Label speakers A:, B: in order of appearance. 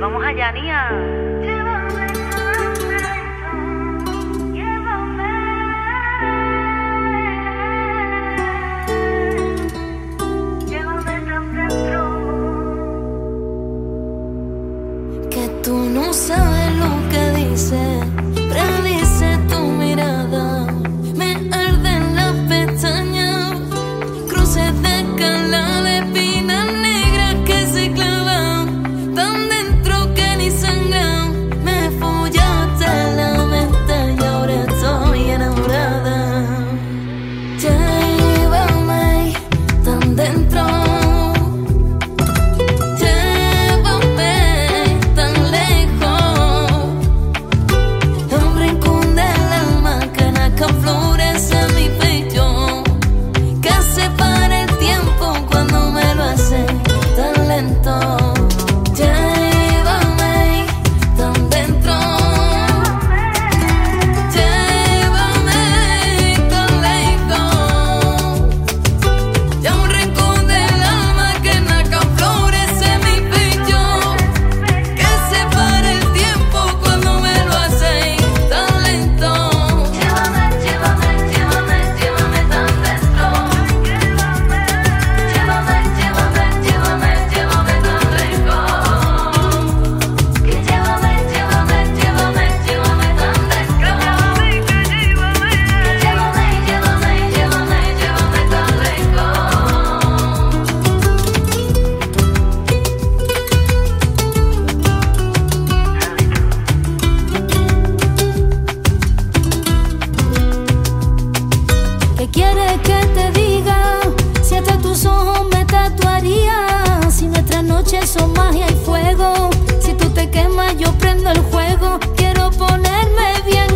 A: Vamos allá, Nia.
B: Que tú no sabes lo que dices. noches magia y fuego. Si tú te quemas, yo prendo el juego. Quiero ponerme bien.